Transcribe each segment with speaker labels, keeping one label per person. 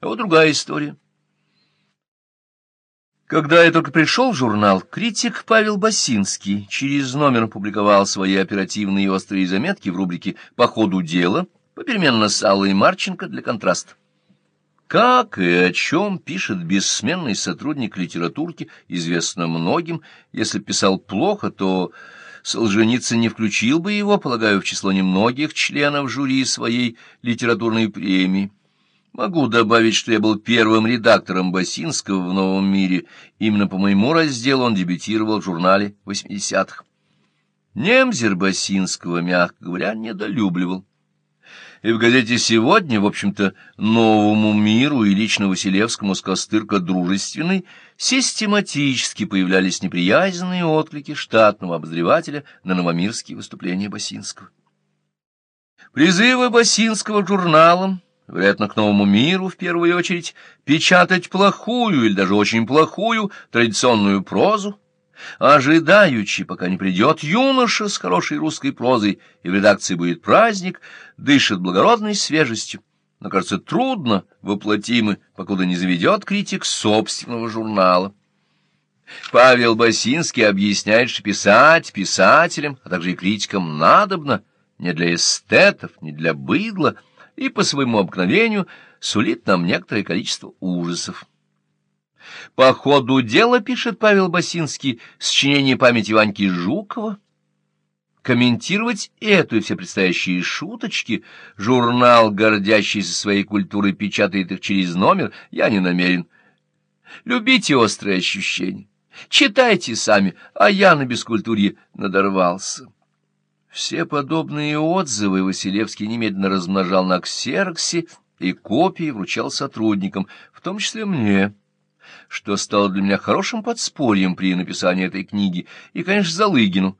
Speaker 1: А вот другая история. Когда я только пришел в журнал, критик Павел Басинский через номер публиковал свои оперативные и острые заметки в рубрике «По ходу дела», попеременно с Аллой Марченко для контраста. Как и о чем пишет бессменный сотрудник литературки, известно многим. Если писал плохо, то Солженицын не включил бы его, полагаю, в число немногих членов жюри своей литературной премии. Могу добавить, что я был первым редактором Басинского в «Новом мире». Именно по моему разделу он дебютировал в журнале 80-х. Немзер Басинского, мягко говоря, недолюбливал. И в газете «Сегодня», в общем-то, «Новому миру» и лично Василевскому с Костырка дружественной систематически появлялись неприязненные отклики штатного обозревателя на новомирские выступления Басинского. Призывы Басинского журналам вероятно, к новому миру в первую очередь, печатать плохую или даже очень плохую традиционную прозу, ожидаючи, пока не придет юноша с хорошей русской прозой, и в редакции будет праздник, дышит благородной свежестью, но, кажется, трудно воплотимы, покуда не заведет критик собственного журнала. Павел Басинский объясняет, что писать писателям, а также и критикам надобно, не для эстетов, не для быдла, и по своему обыкновению сулит нам некоторое количество ужасов. По ходу дела, пишет Павел Басинский, сочинение памяти Ваньки Жукова, комментировать эту и все предстоящие шуточки, журнал, гордящийся своей культурой, печатает их через номер, я не намерен. Любите острые ощущения, читайте сами, а я на бескультурье надорвался. Все подобные отзывы Василевский немедленно размножал на ксероксе и копии вручал сотрудникам, в том числе мне, что стало для меня хорошим подспорьем при написании этой книги, и, конечно, Залыгину.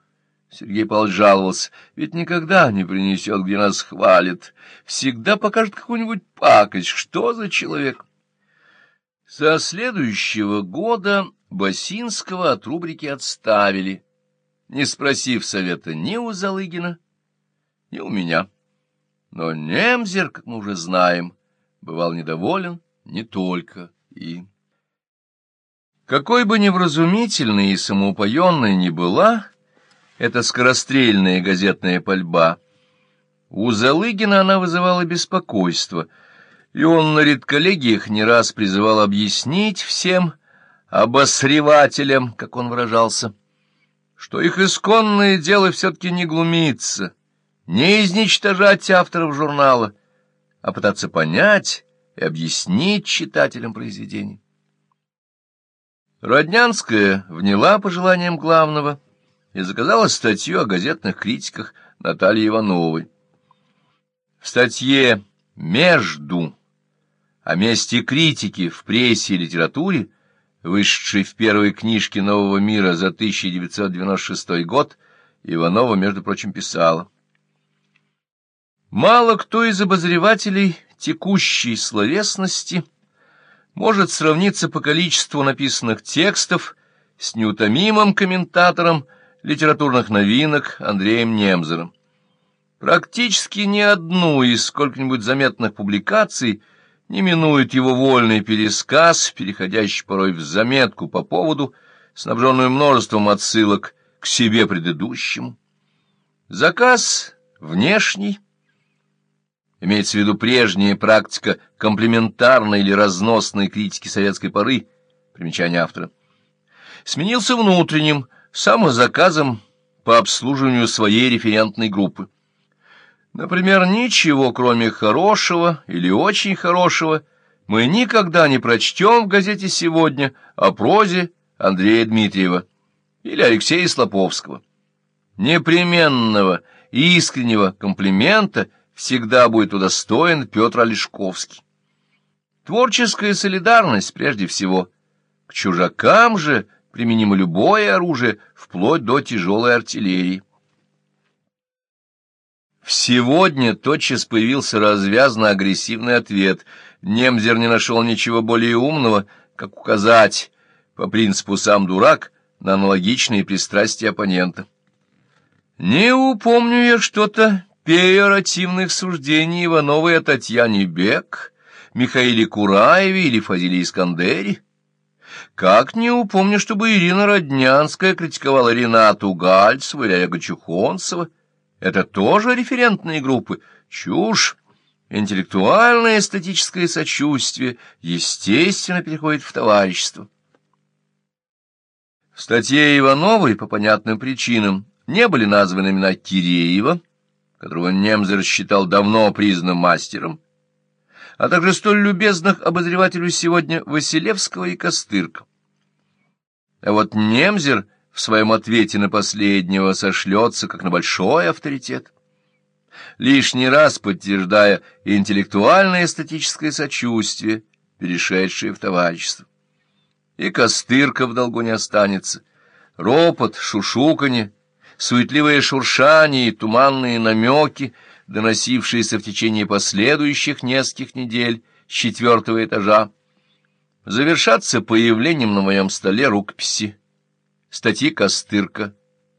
Speaker 1: Сергей Павлович жаловался, ведь никогда не принесет, где нас хвалит, всегда покажет какую-нибудь пакость. Что за человек? Со следующего года Басинского от рубрики отставили — не спросив совета ни у Залыгина, ни у меня. Но Немзер, как мы уже знаем, бывал недоволен не только им. Какой бы невразумительной и самоупоенной ни была эта скорострельная газетная пальба, у Залыгина она вызывала беспокойство, и он на редколлегиях не раз призывал объяснить всем обосревателям, как он выражался, что их исконное дело все-таки не глумиться, не изничтожать авторов журнала, а пытаться понять и объяснить читателям произведений. Роднянская вняла пожеланиям главного и заказала статью о газетных критиках Натальи Ивановой. В статье «Между» о месте критики в прессе и литературе вышедший в первой книжке «Нового мира» за 1996 год, Иванова, между прочим, писала. Мало кто из обозревателей текущей словесности может сравниться по количеству написанных текстов с неутомимым комментатором литературных новинок Андреем Немзером. Практически ни одну из сколько-нибудь заметных публикаций – не минует его вольный пересказ, переходящий порой в заметку по поводу, снабженную множеством отсылок к себе предыдущему. Заказ внешний, имеется в виду прежняя практика комплементарной или разносной критики советской поры, примечание автора, сменился внутренним, самозаказом по обслуживанию своей референтной группы. Например, ничего, кроме хорошего или очень хорошего, мы никогда не прочтем в газете «Сегодня» о прозе Андрея Дмитриева или Алексея Слоповского. Непременного искреннего комплимента всегда будет удостоен Петр Олешковский. Творческая солидарность прежде всего. К чужакам же применимо любое оружие, вплоть до тяжелой артиллерии. Сегодня тотчас появился развязно-агрессивный ответ. Немзер не нашел ничего более умного, как указать, по принципу «сам дурак», на аналогичные пристрастия оппонента. Не упомню я что-то пеоративных суждений Ивановой о Татьяне Бек, Михаиле Кураеве или Фазиле Искандере? Как не упомню, чтобы Ирина Роднянская критиковала Ренату Гальцеву или Олега Чухонцева. Это тоже референтные группы. Чушь. Интеллектуальное эстетическое сочувствие естественно переходит в товарищество. В статье Ивановой по понятным причинам не были названы имена Киреева, которого Немзер считал давно признанным мастером, а также столь любезных обозревателю сегодня Василевского и Костырка. А вот Немзер в своем ответе на последнего сошлется как на большой авторитет, лишний раз подтверждая интеллектуальное эстетическое сочувствие, перешедшее в товарищество. И Костырка в долгу не останется. Ропот, шушуканье, суетливое шуршание и туманные намеки, доносившиеся в течение последующих нескольких недель с четвертого этажа, завершатся появлением на моем столе рукописи, статьи Костырка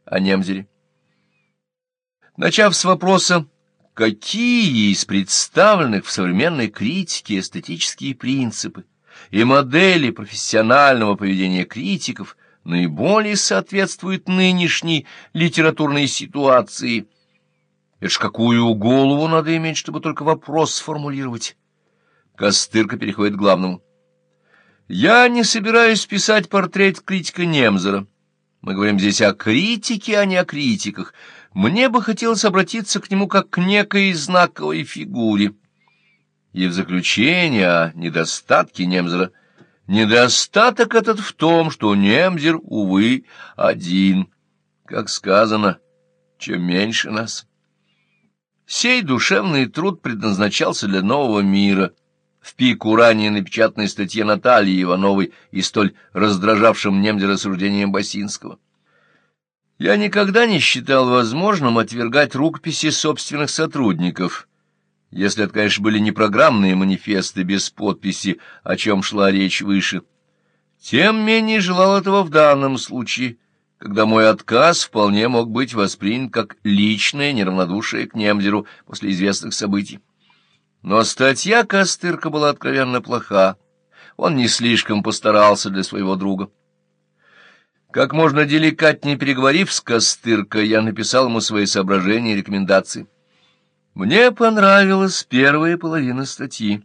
Speaker 1: о Немзере. Начав с вопроса, какие из представленных в современной критике эстетические принципы и модели профессионального поведения критиков наиболее соответствуют нынешней литературной ситуации. Это ж какую голову надо иметь, чтобы только вопрос сформулировать. Костырка переходит к главному. Я не собираюсь писать портрет критика Немзера. Мы говорим здесь о критике, а не о критиках. Мне бы хотелось обратиться к нему как к некой знаковой фигуре. И в заключение о недостатке Немзера — Недостаток этот в том, что Немзер, увы, один. Как сказано, чем меньше нас. Сей душевный труд предназначался для нового мира. В пику ранее напечатанной статье Натальи Ивановой и столь раздражавшим Немзера суждением Басинского. Я никогда не считал возможным отвергать рукописи собственных сотрудников — если это, конечно, были не программные манифесты без подписи, о чем шла речь выше. Тем менее желал этого в данном случае, когда мой отказ вполне мог быть воспринят как личное неравнодушие к Немзеру после известных событий. Но статья Костырка была откровенно плоха. Он не слишком постарался для своего друга. Как можно деликатнее переговорив с Костырко, я написал ему свои соображения и рекомендации. Мне понравилась первая половина статьи.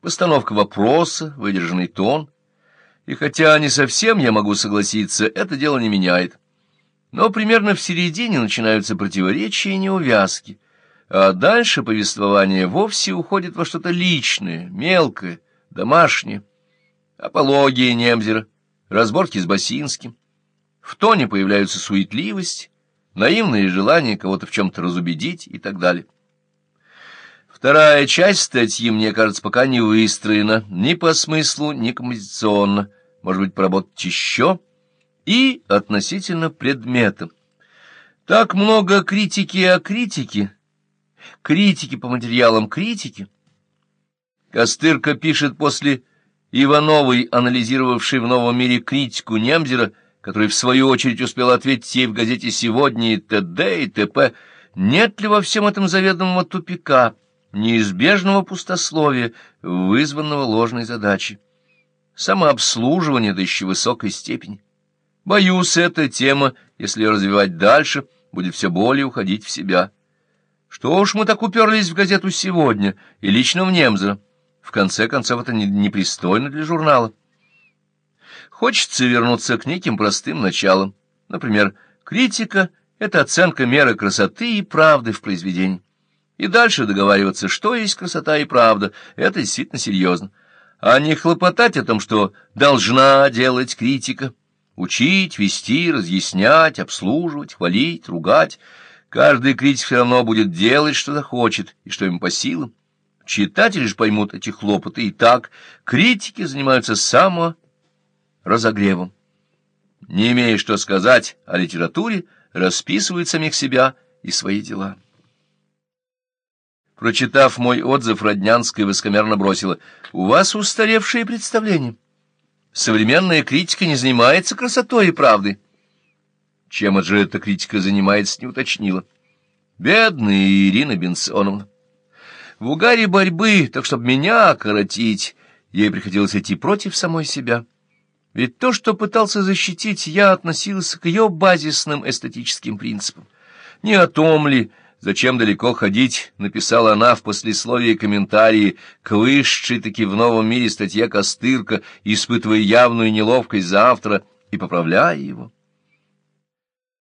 Speaker 1: Постановка вопроса, выдержанный тон. И хотя не совсем я могу согласиться, это дело не меняет. Но примерно в середине начинаются противоречия и неувязки, а дальше повествование вовсе уходит во что-то личное, мелкое, домашнее. Апология Немзера, разборки с Басинским. В тоне появляются суетливость, наивные желания кого-то в чем-то разубедить и так далее. Вторая часть статьи, мне кажется, пока не выстроена ни по смыслу, ни композиционно. Может быть, поработать еще? И относительно предмета. Так много критики о критике, критики по материалам критики. Костырка пишет после Ивановой, анализировавшей в «Новом мире» критику Немзера, который, в свою очередь, успел ответить ей в газете «Сегодня» и т.д. и т.п., нет ли во всем этом заведомого тупика, неизбежного пустословия, вызванного ложной задачей. Самообслуживание до еще высокой степени. Боюсь, эта тема, если развивать дальше, будет все более уходить в себя. Что уж мы так уперлись в газету сегодня, и лично в Немзера. В конце концов, это непристойно для журнала. Хочется вернуться к неким простым началам. Например, критика — это оценка меры красоты и правды в произведении и дальше договариваться, что есть красота и правда. Это действительно серьезно. А не хлопотать о том, что должна делать критика. Учить, вести, разъяснять, обслуживать, хвалить, ругать. Каждый критик все равно будет делать, что захочет, и что ему по силам. Читатели же поймут эти хлопоты и так. Критики занимаются саморазогревом. Не имея что сказать о литературе, расписывают самих себя и свои дела. Прочитав мой отзыв, Роднянская высокомерно бросила. «У вас устаревшие представления. Современная критика не занимается красотой и правдой». Чем же эта критика занимается, не уточнила. Бедная Ирина Бенсоновна. В угаре борьбы, так чтобы меня коротить, ей приходилось идти против самой себя. Ведь то, что пытался защитить, я относился к ее базисным эстетическим принципам. Не о том ли, зачем далеко ходить, написала она в послесловии комментарии к высшей таки в новом мире статье Костырка, испытывая явную неловкость за автора и поправляя его.